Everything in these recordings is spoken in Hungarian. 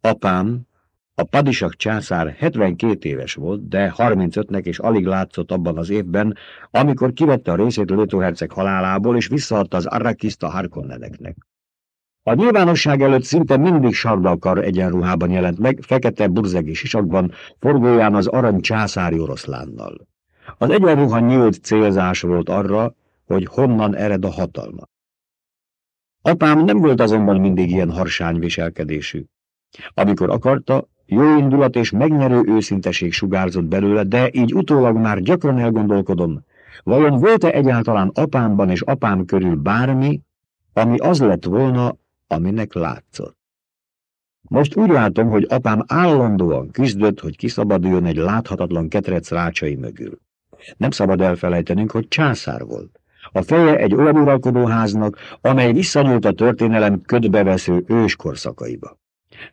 Apám, a padisak császár 72 éves volt, de 35-nek és alig látszott abban az évben, amikor kivette a részét Lőtóherceg halálából, és visszaadta az Arrakiszt a Harkonneneknek. A nyilvánosság előtt szinte mindig sardalkar egyenruhában jelent meg, fekete burzegi sisakban, forgóján az arany császári oroszlánnal. Az egyenruha nyílt célzás volt arra, hogy honnan ered a hatalma. Apám nem volt azonban mindig ilyen harsány viselkedésű. Amikor akarta, jó indulat és megnyerő őszinteség sugárzott belőle, de így utólag már gyakran elgondolkodom, vajon volt-e egyáltalán apámban és apám körül bármi, ami az lett volna, aminek látszott. Most úgy látom, hogy apám állandóan küzdött, hogy kiszabaduljon egy láthatatlan ketrec rácsai mögül. Nem szabad elfelejtenünk, hogy császár volt. A feje egy olyan uralkodóháznak, amely visszanyúlt a történelem ködbevesző őskorszakaiba.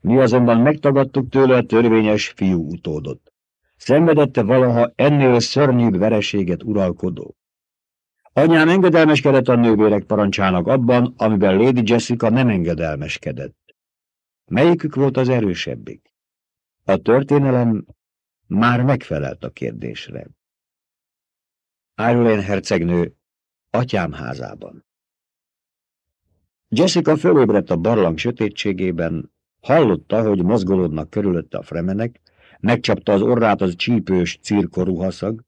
Mi azonban megtagadtuk tőle a törvényes fiú utódot. Szenvedette valaha ennél szörnyűbb vereséget uralkodó. Anyám engedelmeskedett a nővérek parancsának abban, amiben Lady Jessica nem engedelmeskedett. Melyikük volt az erősebbik? A történelem már megfelelt a kérdésre. Ireland hercegnő atyám házában. Jessica fölébredt a barlang sötétségében, hallotta, hogy mozgolódnak körülötte a fremenek, megcsapta az orrát az csípős cirkoruhaszag,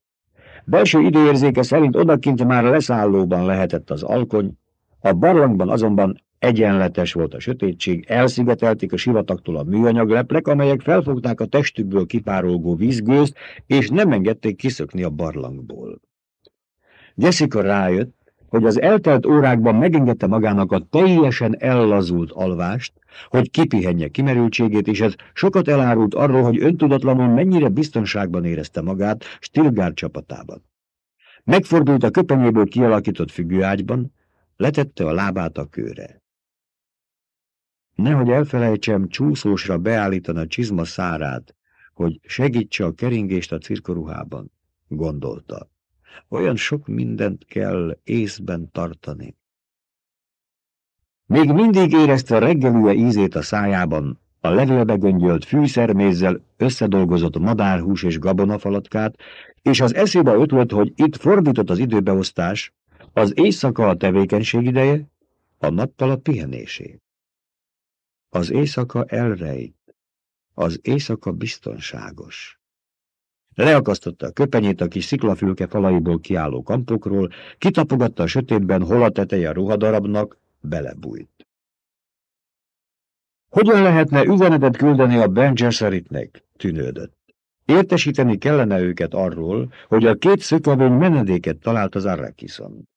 Belső időérzéke szerint odakint már leszállóban lehetett az alkony, a barlangban azonban egyenletes volt a sötétség, elszigetelték a sivatagtól a műanyag amelyek felfogták a testükből kipárolgó vízgőzt, és nem engedték kiszökni a barlangból. Jessica rájött, hogy az eltelt órákban megengedte magának a teljesen ellazult alvást, hogy kipihenje kimerültségét, és ez sokat elárult arról, hogy öntudatlanul mennyire biztonságban érezte magát Stilgár csapatában. Megfordult a köpenyéből kialakított függőágyban, letette a lábát a kőre. Nehogy elfelejtsem csúszósra beállítani a csizma szárát, hogy segítse a keringést a cirkoruhában, gondolta. Olyan sok mindent kell észben tartani. Még mindig érezte a reggelűje ízét a szájában, a levélbe göngyölt fűszermézzel összedolgozott madárhús és gabonafalatkát, és az eszébe ötlött, hogy itt fordított az időbeosztás, az éjszaka a tevékenység ideje, a nappal a pihenésé. Az éjszaka elrejt, az éjszaka biztonságos. Leakasztotta a köpenyét a kis sziklafülke falaiból kiálló kampokról, kitapogatta a sötétben, hol a teteje a ruhadarabnak, belebújt. Hogyan lehetne üzenetet küldeni a Ben Gesseritnek? tűnődött. Értesíteni kellene őket arról, hogy a két szökavény menedéket talált az Arrakison.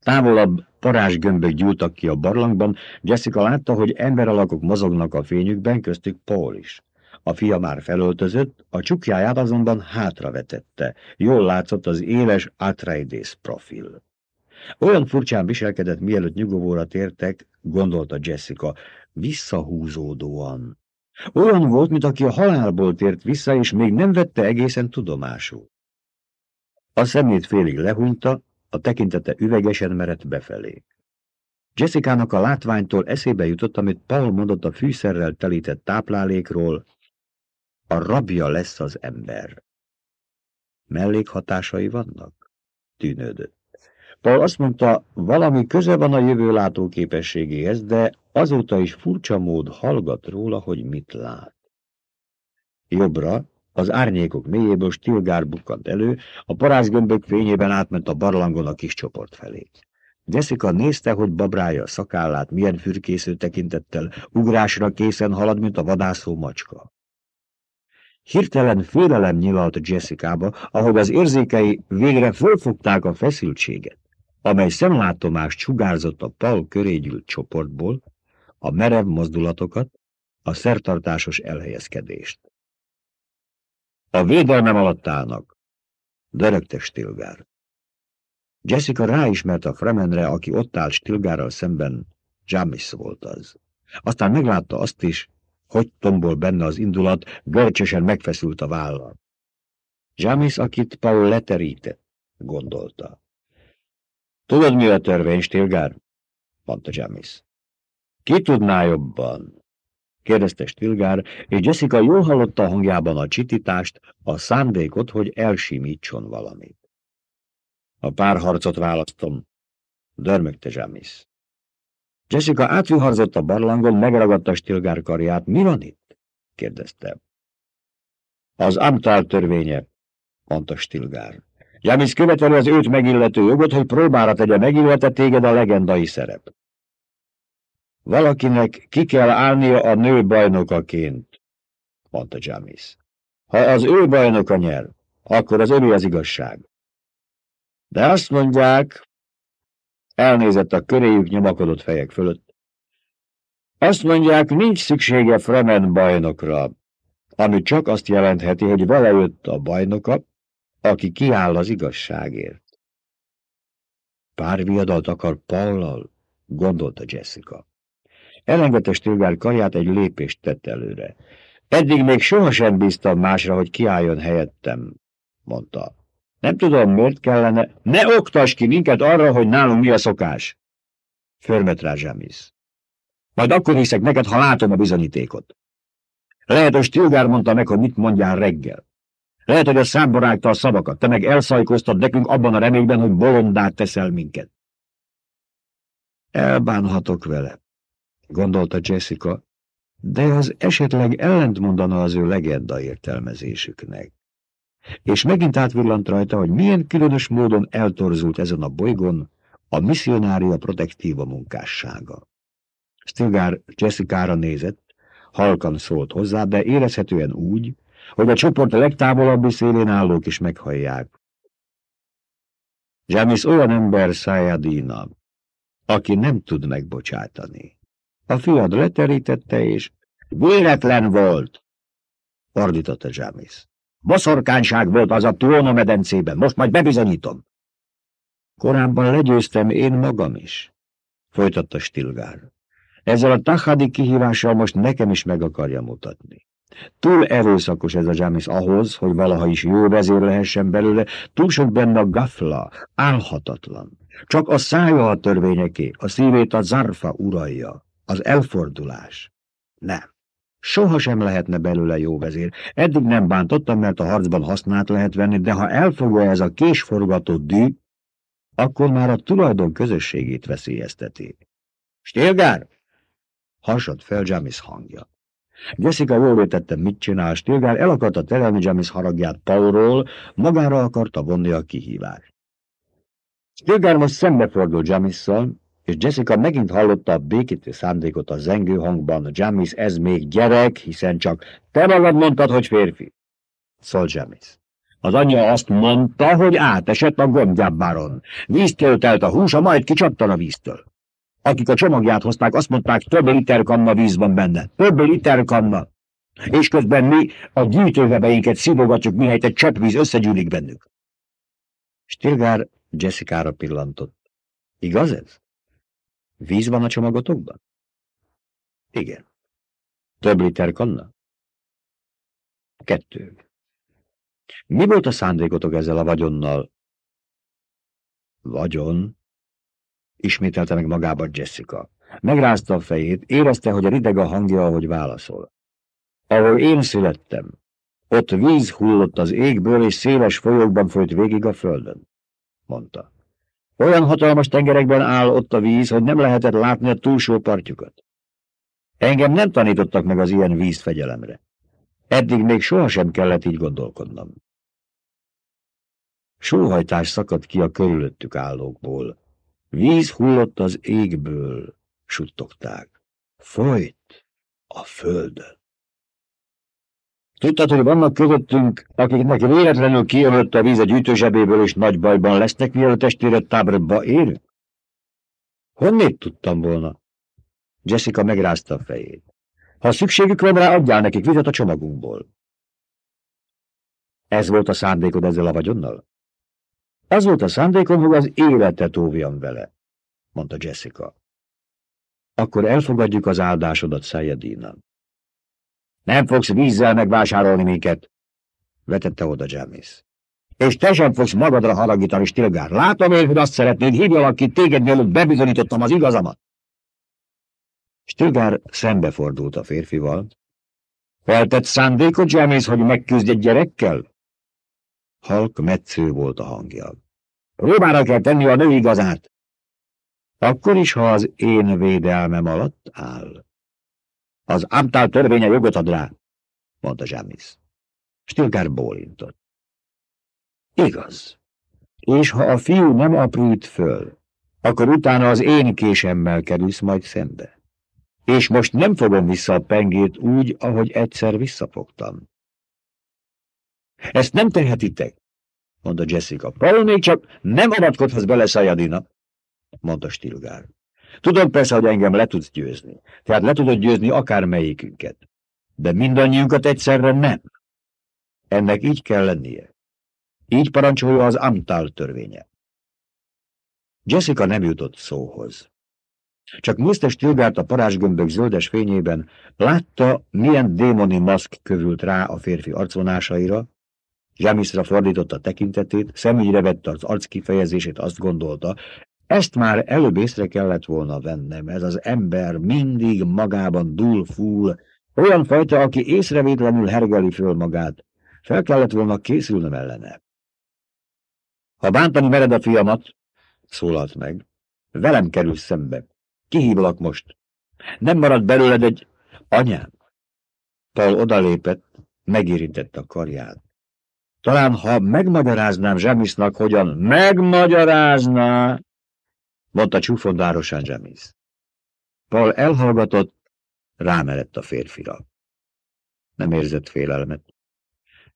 Távolabb parázsgömbök gyúltak ki a barlangban, Jessica látta, hogy emberalakok mozognak a fényükben, köztük Paul is. A fia már felöltözött, a csukjáját azonban hátravetette. Jól látszott az éles Atreides profil. Olyan furcsán viselkedett, mielőtt nyugovóra tértek, gondolta Jessica, visszahúzódóan. Olyan volt, mint aki a halálból tért vissza, és még nem vette egészen tudomásul. A szemét félig lehúnyta, a tekintete üvegesen merett befelé. Jessica-nak a látványtól eszébe jutott, amit Paul mondott a fűszerrel telített táplálékról, a rabja lesz az ember. Mellékhatásai vannak? Tűnődött. Paul azt mondta, valami köze van a jövő látóképességéhez, de azóta is furcsa mód hallgat róla, hogy mit lát. Jobbra, az árnyékok mélyéből Stilgár bukkant elő, a parázgömbök fényében átment a barlangon a kis csoport felé. Jessica nézte, hogy babrája a szakállát, milyen fürkésző tekintettel, ugrásra készen halad, mint a vadászó macska. Hirtelen félelem nyilalt Jessica-ba, ahogy az érzékei végre fölfogták a feszültséget, amely szemlátomást sugárzott a Paul köré gyűlt csoportból, a merev mozdulatokat, a szertartásos elhelyezkedést. A védelmem alatt állnak, dörögte Stilgár. Jessica ráismert a Fremenre, aki ott áll Stilgárral szemben, Jamis volt az. Aztán meglátta azt is, hogy tombol benne az indulat, görcsösen megfeszült a vállal. Jamis, akit Paul leterített, gondolta. Tudod, mi a törvény, Stilgár? mondta Jamis. Ki tudná jobban? kérdezte Stilgár, és Jessica jól hallotta a hangjában a csitítást, a szándékot, hogy elsimítson valamit. A párharcot választom, dörmögte Jamis. Jessica átviharzott a barlangon, megragadta Stilgár karját. Mi van itt? kérdezte. Az Amtal törvénye, mondta Stilgár. Jamis követeli az őt megillető jogot, hogy próbára tegye megilletett téged a legendai szerep. Valakinek ki kell állnia a nő bajnokaként, mondta Jamis. Ha az ő bajnoka nyer, akkor az övé az igazság. De azt mondják, elnézett a köréjük nyomakodott fejek fölött, azt mondják, nincs szüksége Fremen bajnokra, ami csak azt jelentheti, hogy vele jött a bajnoka, aki kiáll az igazságért. Pár viadalt akar Paulal, gondolta Jessica. Elengedte Stilgár kaját, egy lépést tett előre. Eddig még sohasem bíztam másra, hogy kiálljon helyettem, mondta. Nem tudom, miért kellene... Ne oktass ki minket arra, hogy nálunk mi a szokás! Förmet rá Zsamisz. Majd akkor hiszek neked, ha látom a bizonyítékot. Lehet, hogy Stilgár mondta meg, hogy mit mondjál reggel. Lehet, hogy a rágta a szavakat, te meg elszajkoztad nekünk abban a reményben, hogy bolondát teszel minket. Elbánhatok vele, gondolta Jessica, de az esetleg ellentmondana az ő legenda értelmezésüknek. És megint átvillant rajta, hogy milyen különös módon eltorzult ezen a bolygón a misszionária protektíva munkássága. Stilgár Jessica-ra nézett, halkan szólt hozzá, de érezhetően úgy, hogy a csoport legtávolabbi szélén állók is meghallják. Jamis olyan ember Sayadina, aki nem tud megbocsátani. A fiad leterítette, és véletlen volt, ordította Jamis. Boszorkányság volt az a Tuono medencében, most majd bebizonyítom. Korábban legyőztem én magam is, folytatta Stilgár. Ezzel a Tahadi kihívással most nekem is meg akarja mutatni. Túl erőszakos ez a Jamis ahhoz, hogy valaha is jó vezér lehessen belőle, túl sok benne a gafla, álhatatlan. Csak a szája a törvényeké, a szívét a zarfa uralja, az elfordulás. Nem. Soha sem lehetne belőle jó vezér. Eddig nem bántottam, mert a harcban hasznát lehet venni, de ha elfogja ez a késforgatott dű, akkor már a tulajdon közösségét veszélyezteti. Stilgár! Hasad fel Jamis hangja. Jessica jól értette, mit csinál, Stilgár el akarta terelni Jamis haragját Paulról, magára akarta vonni a kihívást. Stilgár most szembefordult Jamisszal, és Jessica megint hallotta a békítő szándékot a zengő hangban. Jamis, ez még gyerek, hiszen csak te magad mondtad, hogy férfi. Szól Jamis. Az anyja azt mondta, hogy átesett a gombjábbáron. Vízt töltelt a húsa, majd kicsaptan a víztől. Akik a csomagját hozták, azt mondták, több liter kanna víz van benne. Több liter kanna. És közben mi a gyűjtővebeinket szívogatjuk, mihelyt egy csepp víz összegyűlik bennük. Stilgár Jessica-ra pillantott. Igaz ez? Víz van a csomagotokban? Igen. Több liter kanna? Kettő. Mi volt a szándékotok ezzel a vagyonnal? Vagyon? Ismételte meg magába Jessica. Megrázta a fejét, érezte, hogy a rideg a hangja, ahogy válaszol. Ahol én születtem, ott víz hullott az égből, és széles folyókban folyt végig a földön, mondta. Olyan hatalmas tengerekben áll ott a víz, hogy nem lehetett látni a túlsó partjukat. Engem nem tanítottak meg az ilyen vízfegyelemre. Eddig még sohasem kellett így gondolkodnom. Sóhajtás szakadt ki a körülöttük állókból. Víz hullott az égből, suttogták. Folyt a földön. Tudtad, hogy vannak közöttünk, akiknek véletlenül kijövött a víz a gyűjtőzsebéből, és nagy bajban lesznek, mielőtt estére táborba érünk? Honnét tudtam volna? Jessica megrázta a fejét. Ha szükségük van rá, adjál nekik vizet a csomagunkból. Ez volt a szándékod ezzel a vagyonnal? Az volt a szándékom, hogy az életet óvjam vele, mondta Jessica. Akkor elfogadjuk az áldásodat, Sayedina. Nem fogsz vízzel megvásárolni minket, vetette oda Jamis. És te sem fogsz magadra haragítani, Stilgár. Látom én, hogy azt szeretnéd, hívjalak ki téged, mielőtt bebizonyítottam az igazamat. Stilgár szembefordult a férfival. Feltett szándékot, James, hogy megküzdj egy gyerekkel? Halk metsző volt a hangja. Próbára kell tenni a nő igazát. Akkor is, ha az én védelmem alatt áll. Az Amtál törvénye jogot ad rá, mondta Jamis. Stilgár bólintott. Igaz. És ha a fiú nem aprít föl, akkor utána az én késemmel kerülsz majd szembe. És most nem fogom vissza a pengét úgy, ahogy egyszer visszafogtam. Ezt nem tehetitek, mondta Jessica. Paul még csak nem avatkodhatsz bele Szajadina, mondta Stilgár. Tudod persze, hogy engem le tudsz győzni, tehát le tudod győzni akármelyikünket, de mindannyiunkat egyszerre nem. Ennek így kell lennie. Így parancsolja az Amtal törvénye. Jessica nem jutott szóhoz. Csak Mr. Stilgárt a parázsgömbök zöldes fényében látta, milyen démoni maszk kövült rá a férfi arcvonásaira, Jamisra fordította tekintetét, szemügyre vette az arc kifejezését, azt gondolta, ezt már előbb észre kellett volna vennem, ez az ember mindig magában dúl fúl, olyan fajta, aki észrevétlenül hergeli föl magát. Fel kellett volna készülnöm ellene. Ha bántani mered a fiamat, szólalt meg, velem kerül szembe. Kihívlak most. Nem marad belőled egy anyám. Paul odalépett, megérintette a karját. Talán, ha megmagyaráznám Zsemisznak, hogyan megmagyarázná, mondta csúfondárosan Zsemisz. Paul elhallgatott, rámerett a férfira. Nem érzett félelmet.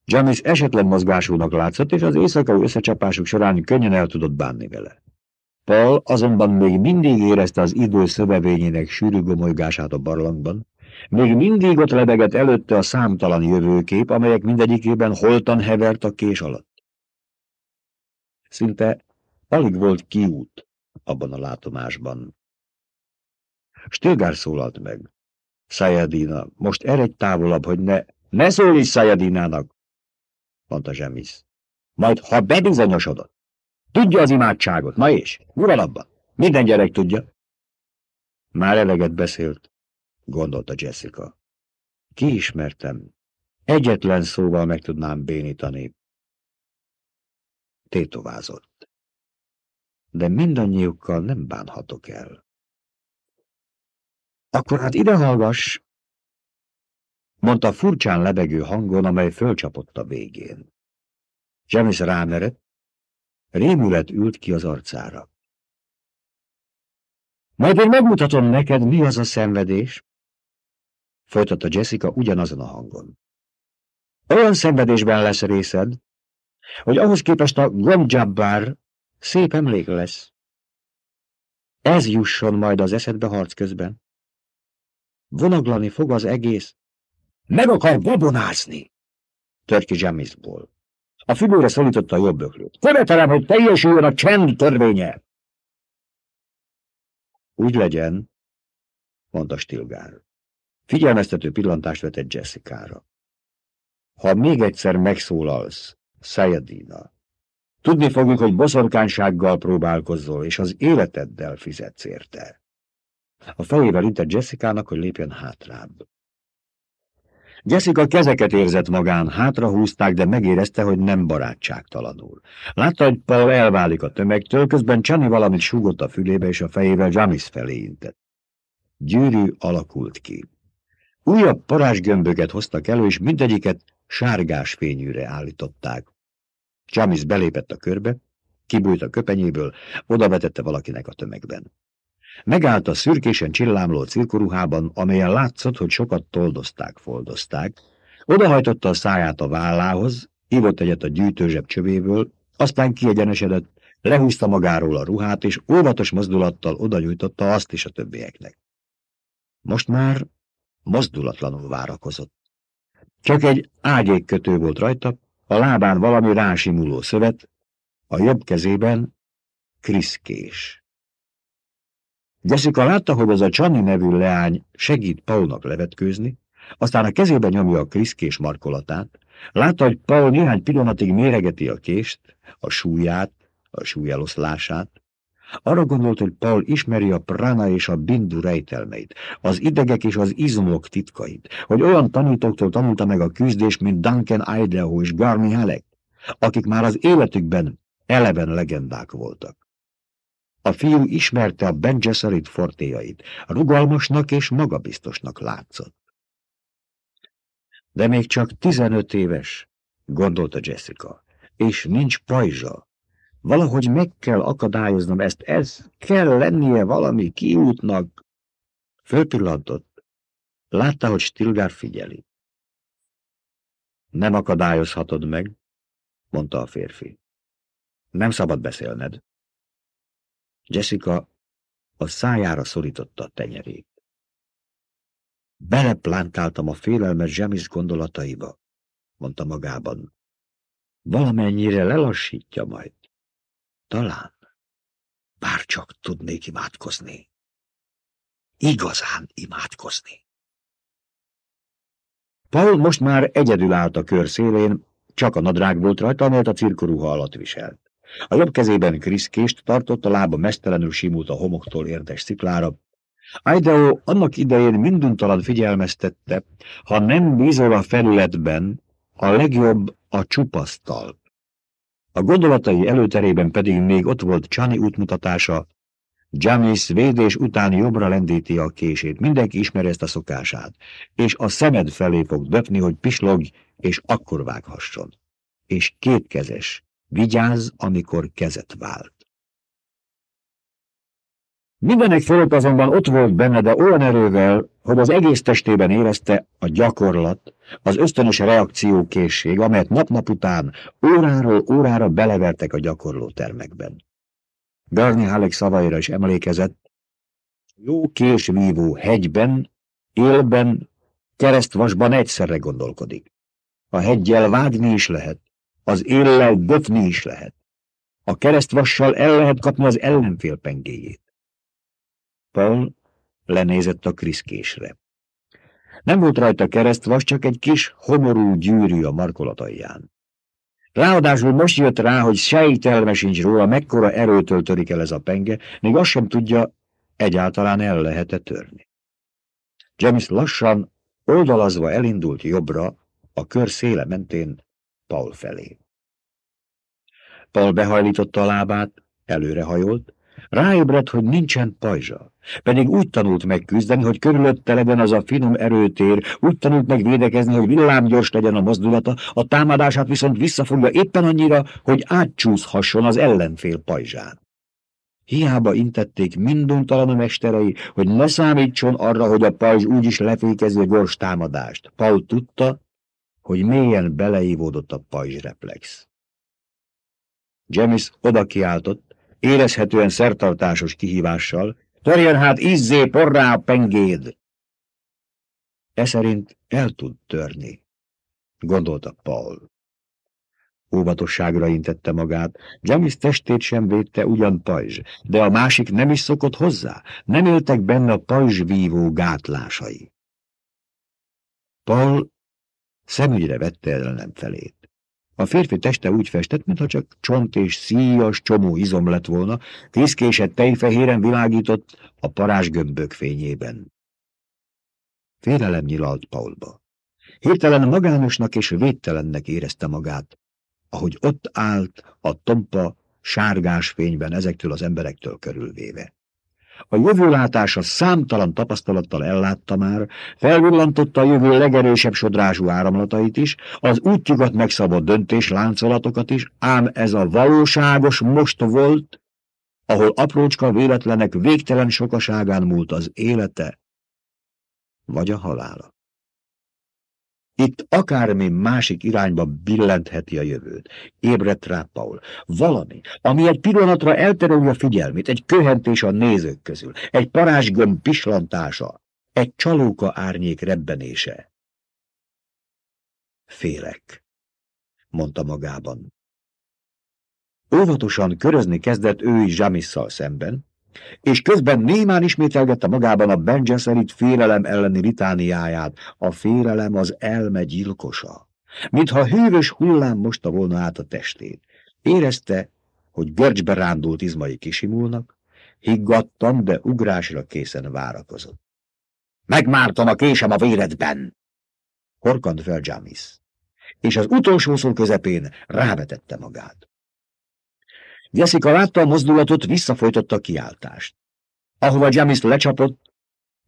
Jamis esetlen mozgásúnak látszott, és az éjszakai összecsapásuk során könnyen el tudott bánni vele. Paul azonban még mindig érezte az idő szövevényének sűrű gomolygását a barlangban, még mindig ott lebegett előtte a számtalan jövőkép, amelyek mindegyikében holtan hevert a kés alatt. Szinte alig volt kiút abban a látomásban. Stilgár szólalt meg. Sayadina, most eredj távolabb, hogy ne... Ne szólj Sayadinának, mondta Zsemisz. Majd, ha bebizonyosodott. Tudja az imádságot, na és, uralabba, minden gyerek tudja. Már eleget beszélt, gondolta Jessica. Kiismertem. Egyetlen szóval meg tudnám bénítani. Tétovázott. De mindannyiukkal nem bánhatok el. Akkor hát ide hallgass, mondta furcsán lebegő hangon, amely fölcsapott a végén. James rámerett, rémület ült ki az arcára. Majd én megmutatom neked, mi az a szenvedés, folytatta Jessica ugyanazon a hangon. Olyan szenvedésben lesz részed, hogy ahhoz képest a Gomjabbar szép emlék lesz. Ez jusson majd az eszedbe harc közben. Vonaglani fog az egész. Meg akar babonázni! Tört ki Jamisból. A figura szólította a jobb öklőt. Követelem, hogy teljesüljön a csend törvénye! Úgy legyen, mondta Stilgár. Figyelmeztető pillantást vetett Jessica-ra. Ha még egyszer megszólalsz, Sayadina, tudni fogjuk, hogy boszorkánysággal próbálkozzol, és az életeddel fizetsz érte. A fejével intett Jessica-nak, hogy lépjen hátrább. Jessica kezeket érzett magán, hátrahúzták, de megérezte, hogy nem barátságtalanul. Látta, hogy Paul elválik a tömegtől, közben Csani valamit súgott a fülébe, és a fejével Jamis felé intett. Gyűrű alakult ki. Újabb parázsgömböket hoztak elő, és mindegyiket sárgás fényűre állították. Jamis belépett a körbe, kibújt a köpenyéből, odavetette valakinek a tömegben. Megállt a szürkésen csillámló cirkoruhában, amelyen látszott, hogy sokat toldozták, foldozták, odahajtotta a száját a vállához, ívott egyet a gyűjtőzseb csövéből, aztán kiegyenesedett, lehúzta magáról a ruhát, és óvatos mozdulattal odanyújtotta azt is a többieknek. Most már mozdulatlanul várakozott. Csak egy ágyékkötő volt rajta, a lábán valami rásimuló szövet, a jobb kezében kriszkés. Jessica látta, hogy az a Csani nevű leány segít Paulnak levetkőzni, aztán a kezébe nyomja a kriszkés markolatát, látta, hogy Paul néhány pillanatig méregeti a kést, a súlyát, a súlyeloszlását, Arra gondolt, hogy Paul ismeri a prana és a bindu rejtelmeit, az idegek és az izmok titkait, hogy olyan tanítóktól tanulta meg a küzdést, mint Duncan Idaho és Garni Halleck, akik már az életükben eleven legendák voltak. A fiú ismerte a Ben Gesserit fortéjait, rugalmasnak és magabiztosnak látszott. De még csak tizenöt éves, gondolta Jessica, és nincs pajzsa. Valahogy meg kell akadályoznom ezt, ez kell lennie valami kiútnak. Fölpillantott. Látta, hogy Stilgár figyeli. Nem akadályozhatod meg, mondta a férfi. Nem szabad beszélned. Jessica a szájára szorította a tenyerét. Beleplántáltam a félelmes Jamis gondolataiba, mondta magában. Valamennyire lelassítja majd. Talán. Bár csak tudnék imádkozni. Igazán imádkozni. Paul most már egyedül állt a kör szélén, csak a nadrág volt rajta, amelyet a cirkoruha alatt viselt. A jobb kezében kriszkést tartott, a lába mesztelenül simult a homoktól érdes sziklára. Idaho annak idején minduntalan figyelmeztette, ha nem bízol a felületben, a legjobb a csupasztal. A gondolatai előterében pedig még ott volt Csani útmutatása, Jamis védés után jobbra lendíti a kését. Mindenki ismeri ezt a szokását, és a szemed felé fog döpni, hogy pislogj, és akkor vághasson. És kétkezes, Vigyázz, amikor kezet vált. Mindenek fölött azonban ott volt benne, de olyan erővel, hogy az egész testében érezte a gyakorlat, az ösztönös reakciókészség, amelyet nap-nap után óráról órára belevertek a gyakorló termekben. Bernie Halleck szavaira is emlékezett, jó késvívó hegyben, élben, keresztvasban egyszerre gondolkodik. A hegyel vágni is lehet, az éllel döfni is lehet. A keresztvassal el lehet kapni az ellenfél pengéjét. Paul lenézett a kriszkésre. Nem volt rajta keresztvas, csak egy kis homorú gyűrű a markolatalján. Ráadásul most jött rá, hogy sejtelme sincs róla, mekkora erőtől törik el ez a penge, még azt sem tudja, egyáltalán el lehet-e törni. James lassan, oldalazva elindult jobbra, a kör széle mentén Paul felé. Paul behajlította a lábát, előrehajolt, ráébredt, hogy nincsen pajzsa. Pedig úgy tanult meg küzdeni, hogy körülötte legyen az a finom erőtér, úgy tanult meg védekezni, hogy villámgyors legyen a mozdulata, a támadását viszont visszafogja éppen annyira, hogy átcsúszhasson az ellenfél pajzsán. Hiába intették minduntalan a mesterei, hogy ne számítson arra, hogy a pajzs úgyis lefékezi a gyors támadást. Paul tudta, hogy mélyen beleívódott a pajzsreflex. Jamis oda kiáltott, érezhetően szertartásos kihívással, törjön hát izzé porrá a pengéd! E szerint el tud törni, gondolta Paul. Óvatosságra intette magát, Jamis testét sem védte ugyan pajzs, de a másik nem is szokott hozzá, nem éltek benne a pajzsvívó gátlásai. Paul Szemügyre vette ellenem felét. A férfi teste úgy festett, mintha csak csont és szíjas csomó izom lett volna, tízkésett tejfehéren világított a parázsgömbök fényében. Félelem nyilalt Paulba. Hirtelen magánosnak és védtelennek érezte magát, ahogy ott állt a tompa, sárgás fényben ezektől az emberektől körülvéve. A jövőlátása számtalan tapasztalattal ellátta már, felvillantotta a jövő legerősebb sodrású áramlatait is, az útjukat megszabott döntés láncolatokat is, ám ez a valóságos most volt, ahol aprócska véletlenek végtelen sokaságán múlt az élete, vagy a halála. Itt akármi másik irányba billentheti a jövőt. Ébredt rá Paul. Valami, ami egy pillanatra eltereli a figyelmét, egy köhentés a nézők közül, egy parázsgömb pislantása, egy csalóka árnyék rebbenése. Félek, mondta magában. Óvatosan körözni kezdett ő is Zsamisszal szemben, és közben némán ismételgette magában a Ben Gesserit félelem elleni litániáját, a félelem az elme gyilkosa. Mintha hűvös hullám mosta volna át a testét. Érezte, hogy görcsbe rándult izmai kisimulnak, Higgadtan, de ugrásra készen várakozott. Megmártam a késem a véredben! Horkant fel Jamis, és az utolsó szó közepén rávetette magát. Jessica látta a mozdulatot, visszafolytotta a kiáltást. Ahova Jamis lecsapott,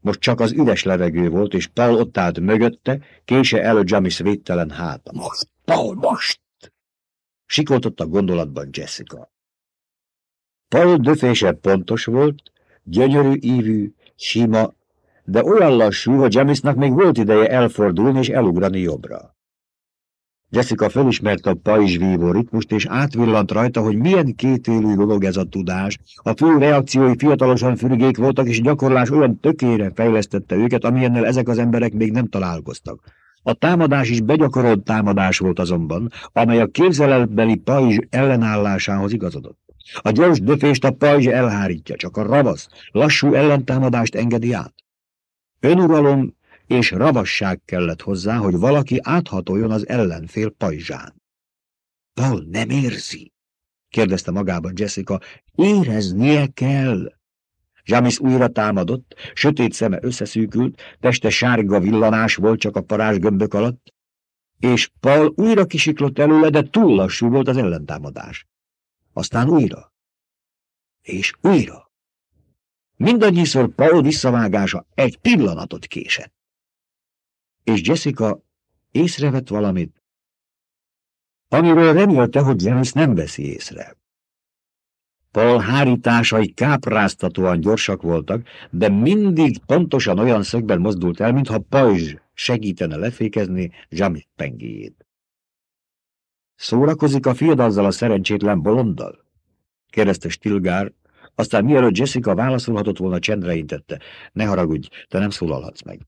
most csak az üres levegő volt, és Paul ott állt mögötte, kése előtt Jamis védtelen háta. Most, Paul, most! Sikoltott a gondolatban Jessica. Paul döfése pontos volt, gyönyörű ívű, sima, de olyan lassú, hogy Jamisnak még volt ideje elfordulni és elugrani jobbra. Jessica felismerte a pajzsvívó ritmust, és átvillant rajta, hogy milyen kétélű dolog ez a tudás. A fő reakciói fiatalosan fürgék voltak, és gyakorlás olyan tökére fejlesztette őket, amilyennel ezek az emberek még nem találkoztak. A támadás is begyakorolt támadás volt azonban, amely a képzeletbeli pajzs ellenállásához igazodott. A gyors döfést a pajzs elhárítja, csak a ravasz, lassú ellentámadást engedi át. Önuralom és ravasság kellett hozzá, hogy valaki áthatoljon az ellenfél pajzsán. Paul nem érzi? kérdezte magában Jessica. Éreznie kell. Jamis újra támadott, sötét szeme összeszűkült, teste sárga villanás volt csak a parázs gömbök alatt, és Paul újra kisiklott előle, de túl lassú volt az ellentámadás. Aztán újra. És újra. Mindannyiszor Paul visszavágása egy pillanatot késett. És Jessica észrevett valamit, amiről remélte, hogy James nem veszi észre. Paul hárításai kápráztatóan gyorsak voltak, de mindig pontosan olyan szögben mozdult el, mintha pajzs segítene lefékezni Jamit pengéjét. Szórakozik a fiad azzal a szerencsétlen bolonddal? kérdezte Stilgár, aztán mielőtt Jessica válaszolhatott volna, csendre intette. Ne haragudj, te nem szólalhatsz meg.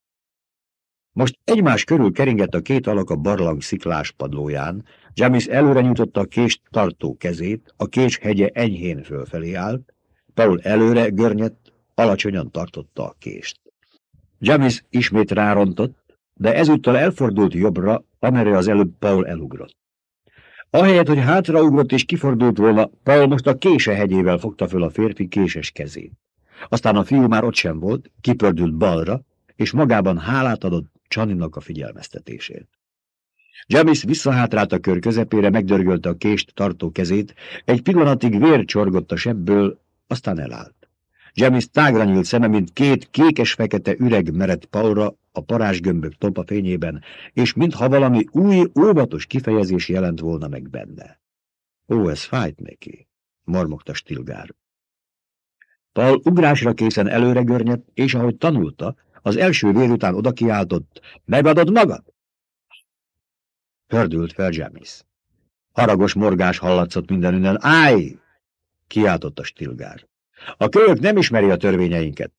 Most egymás körül keringett a két alak a barlang sziklás padlóján, Jamis előre nyújtotta a kést tartó kezét, a kés hegye enyhén fölfelé állt, Paul előre görnyett, alacsonyan tartotta a kést. Jamis ismét rárontott, de ezúttal elfordult jobbra, amerre az előbb Paul elugrott. Ahelyett, hogy hátraugrott és kifordult volna, Paul most a kése hegyével fogta föl a férfi késes kezét. Aztán a fiú már ott sem volt, kipördült balra, és magában hálát adott Csaninak a figyelmeztetését. Jamis visszahátrált a kör közepére, megdörgölte a kést tartó kezét, egy pillanatig vér csorgott a sebből, aztán elállt. Jamis tágra nyílt szeme, mint két kékes-fekete üreg merett Paulra a parázsgömbök tompa fényében, és mintha valami új, óvatos kifejezés jelent volna meg benne. Ó, ez fájt neki, mormogta Stilgár. Paul ugrásra készen előre görnyett, és ahogy tanulta, az első vér után oda kiáltott, megadod magad? Hördült fel Jamis. Haragos morgás hallatszott mindenünnen. Állj! kiáltott a stilgár. A kölyök nem ismeri a törvényeinket.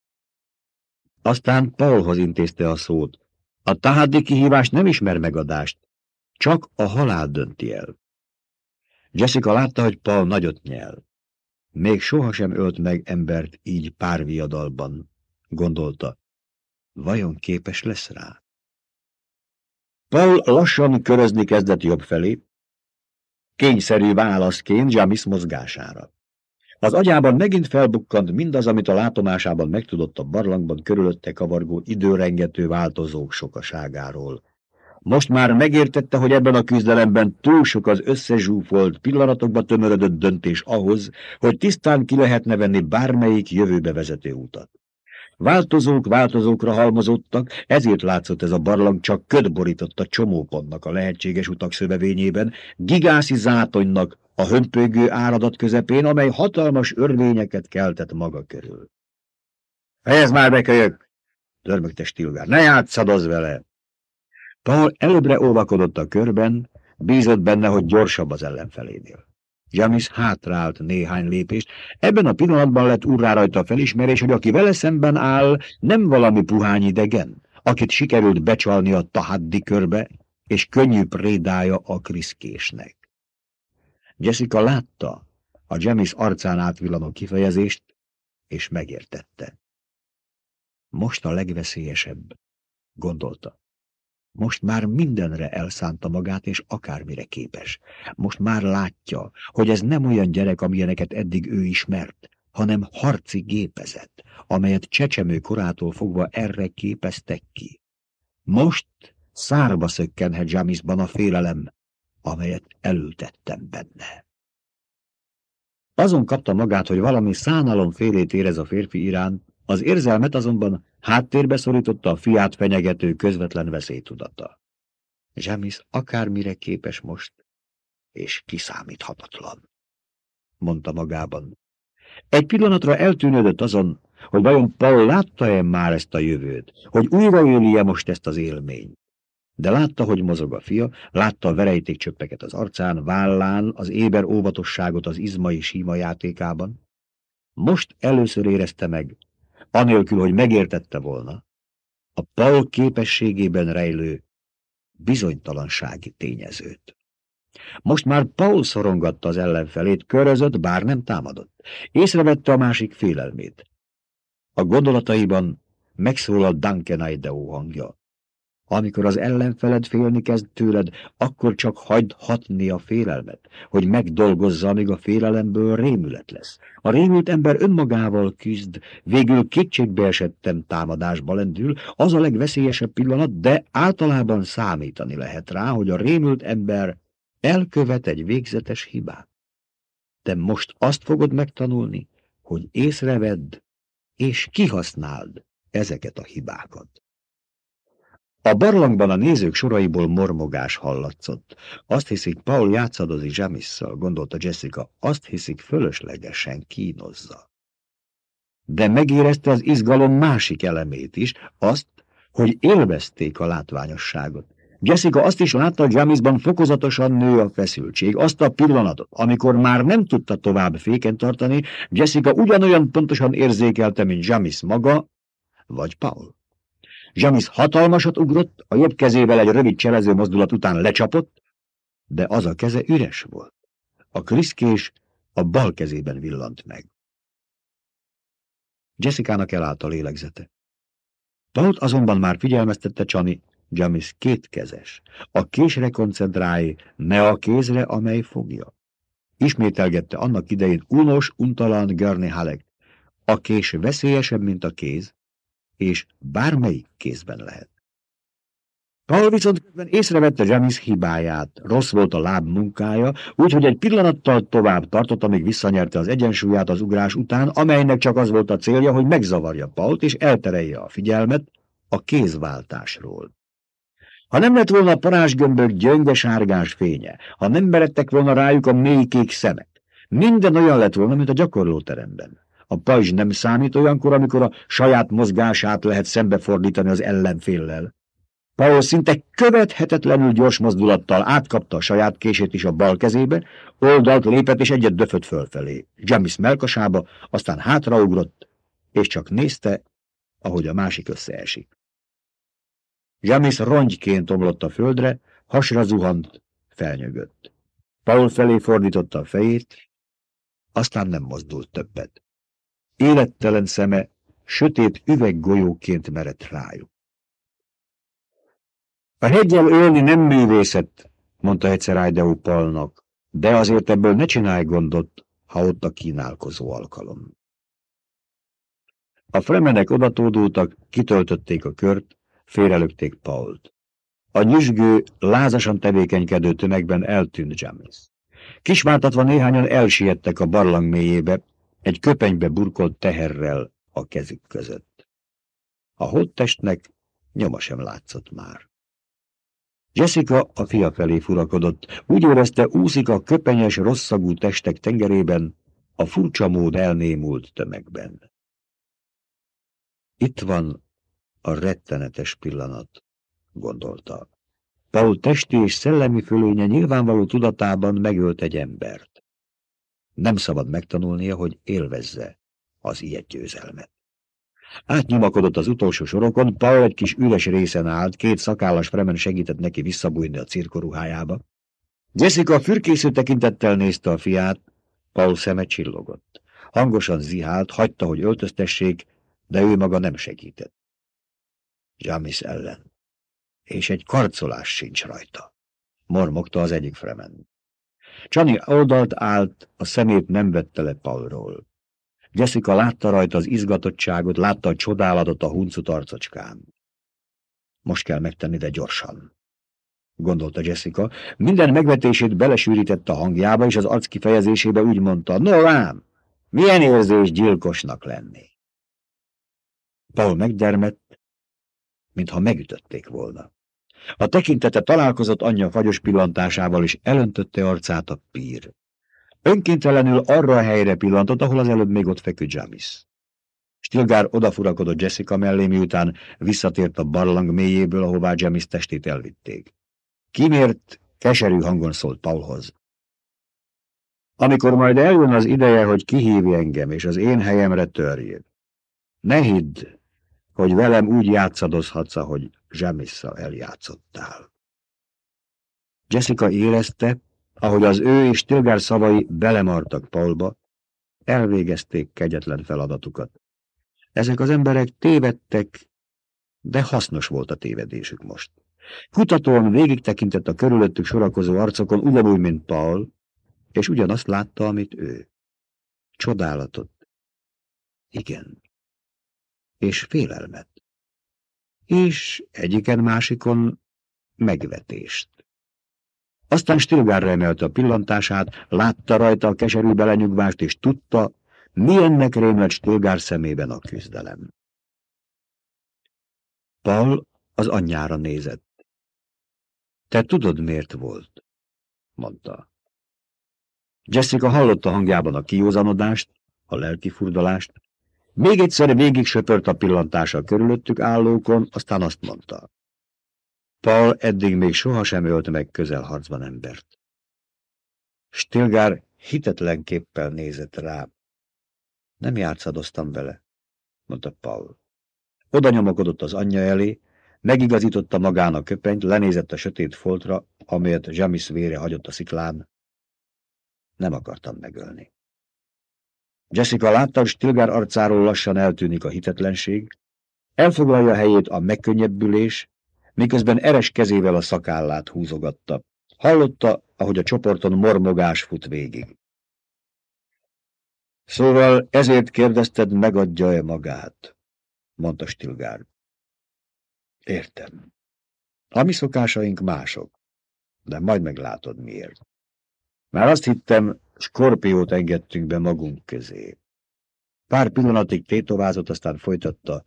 Aztán Paulhoz intézte a szót. A tahaddi kihívás nem ismer megadást, csak a halál dönti el. Jessica látta, hogy Paul nagyot nyel. Még sohasem ölt meg embert így párviadalban, gondolta. Vajon képes lesz rá? Paul lassan körözni kezdett jobb felé, kényszerű válaszként Jamis mozgására. Az agyában megint felbukkant mindaz, amit a látomásában megtudott a barlangban körülötte kavargó időrengető változók sokaságáról. Most már megértette, hogy ebben a küzdelemben túl sok az összezsúfolt, pillanatokba tömörödött döntés ahhoz, hogy tisztán ki lehetne venni bármelyik jövőbe vezető utat. Változók változókra halmozottak, ezért látszott ez a barlang csak köd borított a csomópontnak a lehetséges utak szövevényében, gigászi zátonynak a hömpögő áradat közepén, amely hatalmas örvényeket keltett maga körül. Fejezd már be, kölyök! Dörmögte Stilgár. Ne játszadozz vele! Paul előbbre olvakodott a körben, bízott benne, hogy gyorsabb az ellenfelénél. Jamis hátrált néhány lépést. Ebben a pillanatban lett urrá rajta a felismerés, hogy aki vele szemben áll, nem valami puhány idegen, akit sikerült becsalni a tahaddi körbe, és könnyű prédája a kriszkésnek. Jessica látta a Jamis arcán átvillanó kifejezést, és megértette. Most a legveszélyesebb, gondolta. Most már mindenre elszánta magát, és akármire képes. Most már látja, hogy ez nem olyan gyerek, amilyeneket eddig ő ismert, hanem harci gépezet, amelyet csecsemő korától fogva erre képeztek ki. Most szárba szökkenhet Jamisban a félelem, amelyet elültettem benne. Azon kapta magát, hogy valami szánalom félét érez a férfi iránt, az érzelmet azonban háttérbe szorította a fiát fenyegető közvetlen veszélytudata. Jamis akármire képes most, és kiszámíthatatlan, mondta magában. Egy pillanatra eltűnődött azon, hogy vajon Paul látta-e már ezt a jövőt, hogy újraéli-e most ezt az élményt. De látta, hogy mozog a fia, látta a verejtékcsöppeket az arcán, vállán, az éber óvatosságot az izmai síma játékában. Most először érezte meg, anélkül, hogy megértette volna, a Paul képességében rejlő bizonytalansági tényezőt. Most már Paul szorongatta az ellenfelét, körözött, bár nem támadott. Észrevette a másik félelmét. A gondolataiban megszólalt Duncan Idaho hangja. Amikor az ellenfeled félni kezd tőled, akkor csak hagyd hatni a félelmet, hogy megdolgozza, amíg a félelemből rémület lesz. A rémült ember önmagával küzd, végül kétségbe esettem támadásba lendül, az a legveszélyesebb pillanat, de általában számítani lehet rá, hogy a rémült ember elkövet egy végzetes hibát. Te most azt fogod megtanulni, hogy észrevedd és kihasználd ezeket a hibákat. A barlangban a nézők soraiból mormogás hallatszott. Azt hiszik, Paul játszadozik Jamisszal, gondolta Jessica, azt hiszik, fölöslegesen kínozza. De megérezte az izgalom másik elemét is, azt, hogy élvezték a látványosságot. Jessica azt is látta, hogy Jamisban fokozatosan nő a feszültség. Azt a pillanatot, amikor már nem tudta tovább féken tartani, Jessica ugyanolyan pontosan érzékelte, mint Jamis maga, vagy Paul. Jamis hatalmasat ugrott, a jobb kezével egy rövid cselező mozdulat után lecsapott, de az a keze üres volt. A kriszkés a bal kezében villant meg. Jessica-nak elállt a lélegzete. Pault azonban már figyelmeztette Csani, Jamis kétkezes. A késre koncentrálj, ne a kézre, amely fogja. Ismételgette annak idején unos, untalan Görni Halek. A kés veszélyesebb, mint a kéz, és bármelyik kézben lehet. Paul viszont közben észrevette Janis hibáját. Rossz volt a láb munkája, úgyhogy egy pillanattal tovább tartott, amíg visszanyerte az egyensúlyát az ugrás után, amelynek csak az volt a célja, hogy megzavarja Pault és elterelje a figyelmet a kézváltásról. Ha nem lett volna a parázsgömbök gyönge sárgás fénye, ha nem berettek volna rájuk a mély kék szemek, minden olyan lett volna, mint a gyakorlóteremben. A pajzs nem számít olyankor, amikor a saját mozgását lehet szembefordítani az ellenféllel. Paul szinte követhetetlenül gyors mozdulattal átkapta a saját kését is a bal kezébe, oldalt lépett és egyet döfött fölfelé. Jamis melkasába, aztán hátraugrott, és csak nézte, ahogy a másik összeesik. Jamis rongyként omlott a földre, hasra zuhant, felnyögött. Paul felé fordította a fejét, aztán nem mozdult többet. Élettelen szeme sötét üveggolyóként merett rájuk. A hegyel ölni nem művészet, mondta egyszer Idaho Palnak, de azért ebből ne csinálj gondot, ha ott a kínálkozó alkalom. A fremenek odatódultak, kitöltötték a kört, félrelökték Pault. A nyüzsgő, lázasan tevékenykedő tömegben eltűnt Jamis. Kisváltatva néhányan elsiettek a barlang mélyébe, egy köpenybe burkolt teherrel a kezük között. A hottestnek nyoma sem látszott már. Jessica a fia felé furakodott, úgy érezte úszik a köpenyes, rosszagú testek tengerében, a furcsa mód elnémult tömegben. Itt van a rettenetes pillanat, gondolta. Paul testi és szellemi fölénye nyilvánvaló tudatában megölt egy embert. Nem szabad megtanulnia, hogy élvezze az ilyet győzelmet. Átnyomakodott az utolsó sorokon, Paul egy kis üres részen állt, két szakállas fremen segített neki visszabújni a cirkoruhájába. Jessica fürkésző tekintettel nézte a fiát, Paul szeme csillogott. Hangosan zihált, hagyta, hogy öltöztessék, de ő maga nem segített. Jamis ellen. És egy karcolás sincs rajta, mormogta az egyik fremen. Csani oldalt állt, a szemét nem vette le Paulról. Jessica látta rajta az izgatottságot, látta a csodálatot a huncut arcocskán. Most kell megtenni, de gyorsan gondolta Jessica. Minden megvetését belesűrítette a hangjába, és az arc kifejezésébe úgy mondta, no lám, milyen érzés gyilkosnak lenni. Paul megdermett, mintha megütötték volna. A tekintete találkozott anyja fagyos pillantásával, és elöntötte arcát a pír. Önkéntelenül arra a helyre pillantott, ahol az előbb még ott feküdt Jamis. Stilgár odafurakodott Jessica mellé, miután visszatért a barlang mélyéből, ahová Jamis testét elvitték. Kimért, keserű hangon szólt Paulhoz. Amikor majd eljön az ideje, hogy kihívj engem, és az én helyemre törjél, ne hidd, hogy velem úgy játszadozhatsz, ahogy Zsemisszal eljátszottál. Jessica érezte, ahogy az ő és Tilgár szavai belemartak Paulba, elvégezték kegyetlen feladatukat. Ezek az emberek tévedtek, de hasznos volt a tévedésük most. Kutatóan végig tekintett a körülöttük sorakozó arcokon, ugyanúgy, mint Paul, és ugyanazt látta, amit ő. Csodálatot. Igen. És félelmet. És egyiken másikon megvetést. Aztán Stilgárra emelte a pillantását, látta rajta a keserű belenyugvást, és tudta, milyennek rém lett Stilgár szemében a küzdelem. Paul az anyjára nézett. Te tudod, miért volt? mondta. Jessica hallotta hangjában a kiózanodást, a lelki furdalást. Még egyszer végig söpört a pillantása körülöttük állókon, aztán azt mondta. Paul eddig még sohasem ölt meg közelharcban embert. Stilgár hitetlenképpen nézett rá. Nem játszadoztam vele, mondta Paul. Oda nyomokodott az anyja elé, Megigazította magának köpenyt, lenézett a sötét foltra, amelyet Jamis vére hagyott a sziklán. Nem akartam megölni. Jessica látta, hogy Stilgár arcáról lassan eltűnik a hitetlenség, elfoglalja helyét a megkönnyebbülés, miközben eres kezével a szakállát húzogatta. Hallotta, ahogy a csoporton mormogás fut végig. Szóval ezért kérdezted, megadja-e magát, mondta Stilgár. Értem. A mi szokásaink mások, de majd meglátod miért. Már azt hittem, skorpiót engedtünk be magunk közé. Pár pillanatig tétovázott, aztán folytatta,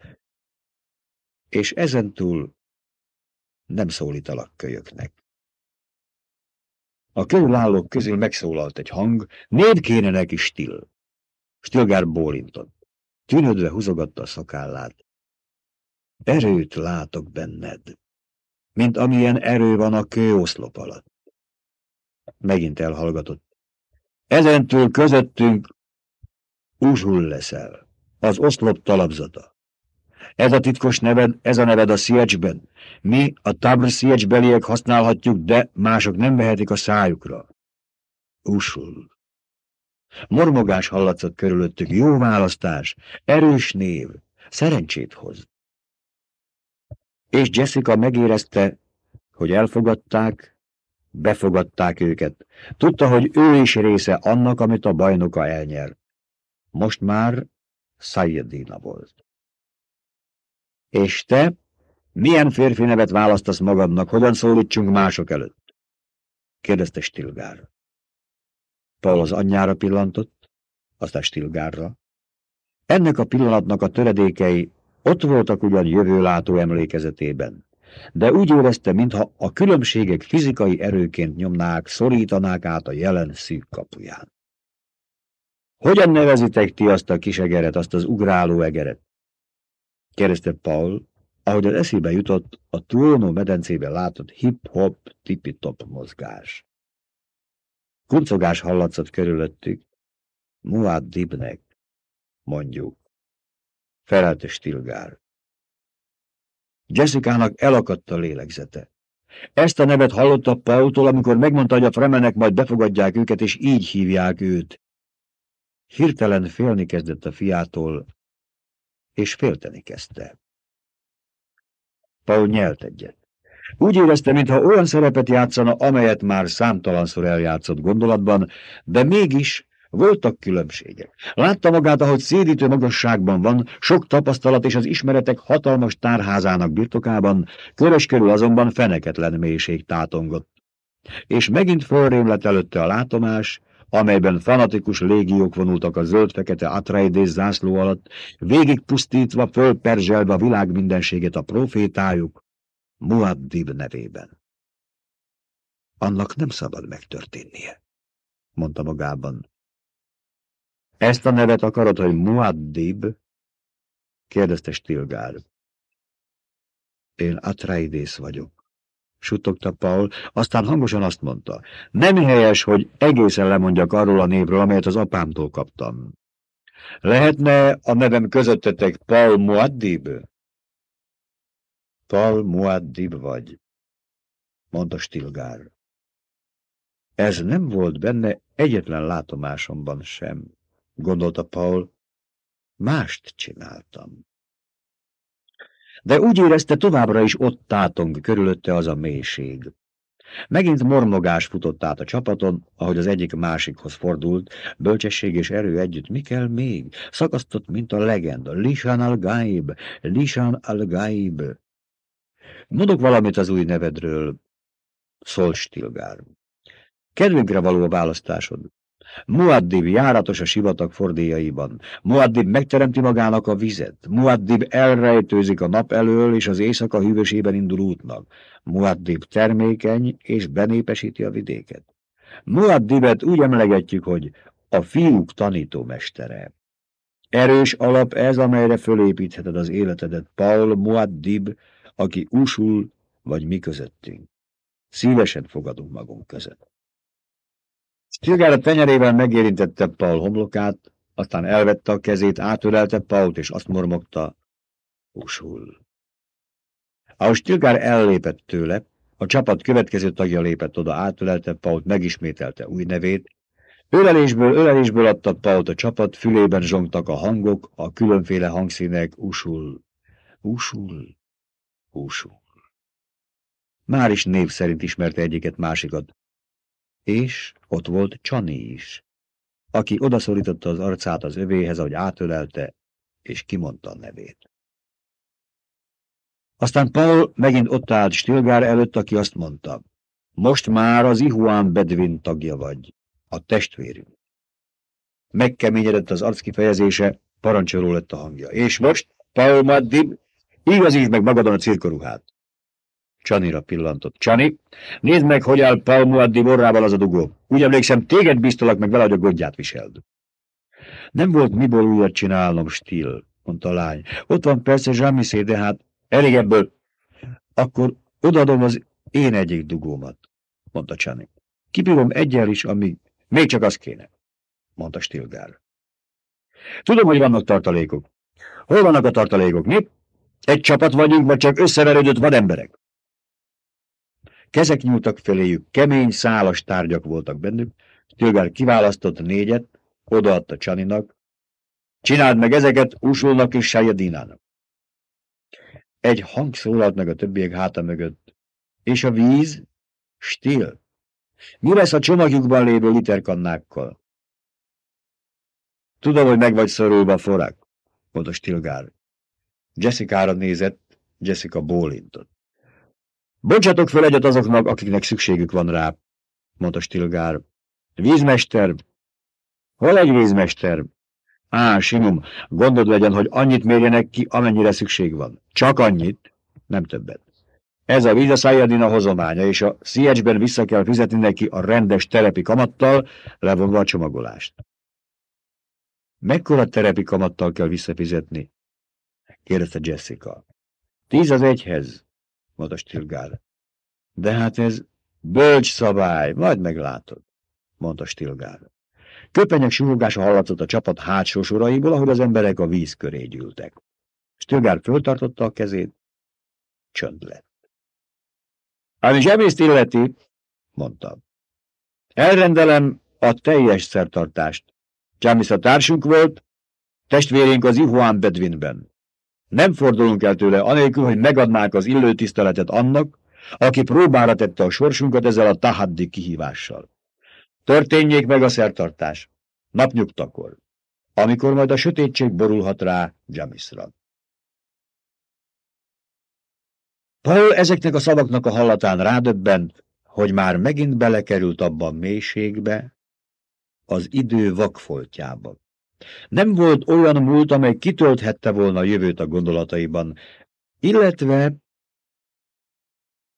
és ezentúl nem szólítalak kölyöknek. A körülállók közül megszólalt egy hang, név kéne neki Stil. Stilgár bólintott. Tűnödve húzogatta a szakállát. Erőt látok benned, mint amilyen erő van a kőoszlop alatt. Megint elhallgatott. Ezentől közöttünk Uzsul leszel, az oszlop talapzata. Ez a titkos neved, ez a neved a Sziecsben. Mi, a Tabr Sziecsbeliek használhatjuk, de mások nem vehetik a szájukra. Usul. Mormogás hallatszott körülöttük, jó választás, erős név, szerencsét hoz. És Jessica megérezte, hogy elfogadták, befogadták őket. Tudta, hogy ő is része annak, amit a bajnoka elnyer. Most már Sayedina volt. És te? Milyen férfi nevet választasz magadnak? Hogyan szólítsunk mások előtt? kérdezte Stilgár. Paul az anyjára pillantott, aztán Stilgárra. Ennek a pillanatnak a töredékei ott voltak ugyan jövőlátó emlékezetében, de úgy érezte, mintha a különbségek fizikai erőként nyomnák, szorítanák át a jelen szűk kapuján. Hogyan nevezitek ti azt a kis egeret, azt az ugráló egeret? kérdezte Paul, ahogy az eszébe jutott a Tuono medencében látott hip-hop, tipi-top mozgás. Kuncogás hallatszott körülöttük. Muad Dibnek, mondjuk felelte Stilgár. Jessica-nak elakadt a lélegzete. Ezt a nevet hallotta Paultól, amikor megmondta, hogy a fremenek majd befogadják őket, és így hívják őt. Hirtelen félni kezdett a fiától, és félteni kezdte. Paul nyelt egyet. Úgy érezte, mintha olyan szerepet játszana, amelyet már számtalanszor eljátszott gondolatban, de mégis Voltak különbségek. Látta magát, ahogy szédítő magasságban van, sok tapasztalat és az ismeretek hatalmas tárházának birtokában, körös körül azonban feneketlen mélység tátongott. És megint fölrém lett előtte a látomás, amelyben fanatikus légiók vonultak a zöld-fekete Atreides zászló alatt, végig pusztítva, fölperzselve a világ mindenségét a profétájuk, Muaddib nevében. Annak nem szabad megtörténnie, mondta magában. Ezt a nevet akarod, hogy Muaddib? kérdezte Stilgár. Én Atreides vagyok, suttogta Paul, aztán hangosan azt mondta. Nem helyes, hogy egészen lemondjak arról a névről, amelyet az apámtól kaptam. Lehetne a nevem közöttetek Paul Muaddib? Paul Muaddib vagy, mondta Stilgár. Ez nem volt benne egyetlen látomásomban sem, gondolta Paul. Mást csináltam. De úgy érezte, továbbra is ott tátong körülötte az a mélység. Megint mormogás futott át a csapaton, ahogy az egyik másikhoz fordult, bölcsesség és erő együtt. Mi kell még? Szakasztott, mint a legenda. Lisan al-Gaib, Lisan al-Gaib. Mondok valamit az új nevedről. Szól Stilgár. Kedvünkre való a választásod. Muaddib járatos a sivatag fordéjaiban. Muaddib megteremti magának a vizet. Muaddib elrejtőzik a nap elől és az éjszaka hűvösében indul útnak. Muaddib termékeny és benépesíti a vidéket. Muaddibet úgy emlegetjük, hogy a fiúk tanítómestere. Erős alap ez, amelyre fölépítheted az életedet, Paul Muaddib, aki usul vagy mi közöttünk. Szívesen fogadunk magunk között. Stilgár a tenyerével megérintette Paul homlokát, aztán elvette a kezét, átölelte Pault, és azt mormogta, usul. Ahogy Stilgár ellépett tőle, a csapat következő tagja lépett oda, átölelte Pault, megismételte új nevét. Ölelésből, ölelésből adta Pault a csapat, fülében zsongtak a hangok, a különféle hangszínek, usul, usul, usul. Már is név szerint ismerte egyiket másikat. És ott volt Csani is, aki odaszorította az arcát az övéhez, ahogy átölelte, és kimondta a nevét. Aztán Paul megint ott állt Stilgár előtt, aki azt mondta, most már az Ihuán Bedvin tagja vagy, a testvérünk. Megkeményedett az arc kifejezése, parancsoló lett a hangja. És most, Paul Maddib, igazítsd meg magadon a cirkoruhát. Csanira pillantott. Csani, nézd meg, hogy áll Palmuaddi borrával az a dugó. Úgy emlékszem, téged biztolak meg vele, hogy a godját viseld. Nem volt miből újat csinálnom, stíl, mondta a lány. Ott van persze zsámiszé, de hát elég ebből. Akkor odaadom az én egyik dugómat, mondta Csani. Kibírom egyel is, amíg még csak az kéne, mondta Stilgár. Tudom, hogy vannak tartalékok. Hol vannak a tartalékok, mi? Egy csapat vagyunk, vagy csak összeverődött vademberek? Kezek nyúltak feléjük, kemény, szálas tárgyak voltak bennük. Stilgár kiválasztott négyet, odaadta Csaninak. Csináld meg ezeket Usulnak és Sajadinának. Egy hang szólalt meg a többiek háta mögött. És a víz? Stil. Mi lesz a csomagjukban lévő literkannákkal? Tudom, hogy meg vagy szorulva, forák, mondta Stilgár. Jessica-ra nézett, Jessica bólintott. Bontsatok fel egyet azoknak, akiknek szükségük van rá, mondta Stilgár. Vízmester? Hol egy vízmester? Á, Simum, gondod legyen, hogy annyit mérjenek ki, amennyire szükség van. Csak annyit, nem többet. Ez a víz a Szájadina hozománya, és a Sziecsben vissza kell fizetni neki a rendes terepi kamattal, levonva a csomagolást. Mekkora terepi kamattal kell visszafizetni? kérdezte Jessica. Tíz az egyhez, mondta Stilgár. De hát ez bölcs szabály, majd meglátod, mondta Stilgár. Köpenyek suhogása hallatszott a csapat hátsó soraiból, ahol az emberek a víz köré gyűltek. Stilgár föltartotta a kezét, csönd lett. Ami zsebészt illeti, mondta. Elrendelem a teljes szertartást. Jamis a társunk volt, testvérénk az Ihuán Bedvinben. Nem fordulunk el tőle, anélkül, hogy megadnák az illő tiszteletet annak, aki próbára tette a sorsunkat ezzel a tahaddi kihívással. Történjék meg a szertartás. napnyugtakor, amikor majd a sötétség borulhat rá Jamisra. Paul ezeknek a szavaknak a hallatán rádöbbent, hogy már megint belekerült abban mélységbe, az idő vakfoltjába. Nem volt olyan múlt, amely kitölthette volna a jövőt a gondolataiban, illetve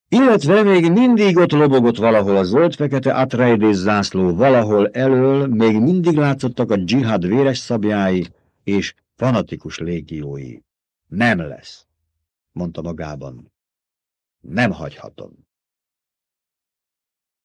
illetve még mindig ott lobogott valahol a zöld-fekete Atreides zászló, valahol elől még mindig látszottak a dzsihad véres szabjái és fanatikus légiói. Nem lesz, mondta magában. Nem hagyhatom.